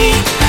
You.